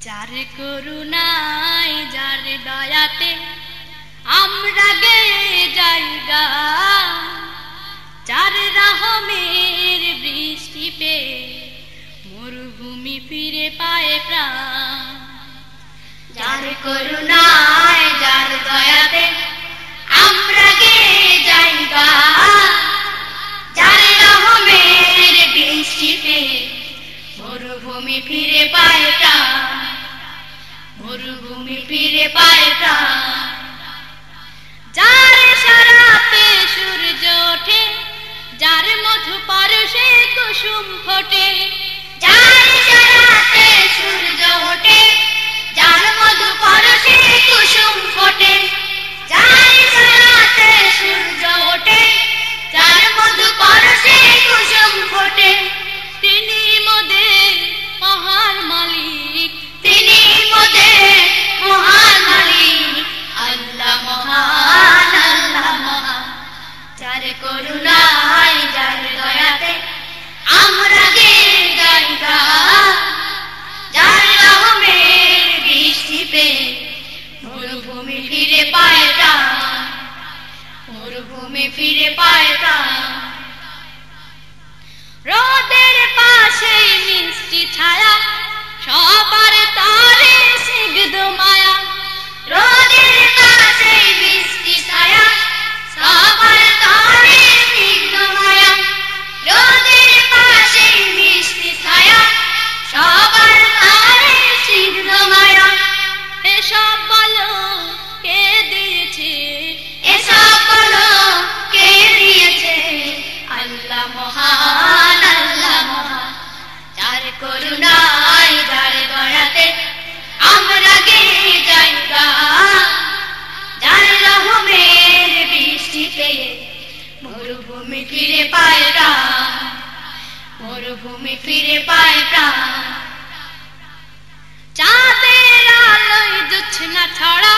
যার করুণায়, যার দয়াতে আমরা গে। জায়গা যার রহমের বৃষ্টি পে মরুভূমি ফিরে পায় প্রাণ। যার করুণায় মরুভূমি ফিরে পায় ফিরে পায় প্রাণ মরুভূমি ফিরে পায় রোদের পাশে মিষ্টি ছায়া সবার তারে সিগদ মরুভূমি ফিরে পায় প্রাণ। চাঁদের আলোয় জোছনা ছড়া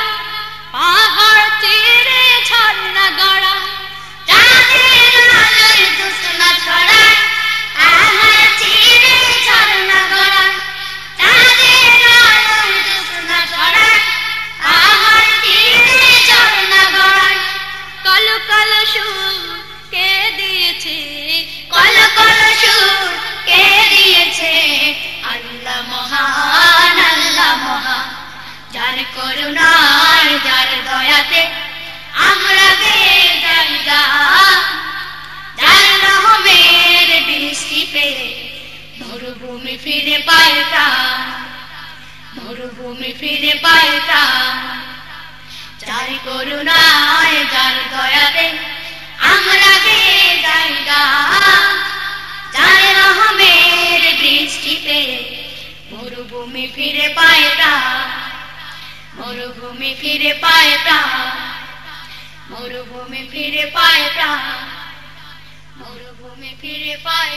ফিরে পায় মরুভূমি ফিরে পায় প্রাণ করুণায়, যার দয়াতে আমরা পেয়ে জায়গা, যার রহমের বৃষ্টি পেয়ে মরুভূমি ফিরে পায় মরুভূমি ফিরে পায় মরুভূমি ফিরে পায় মরুভূমি ফিরে পায়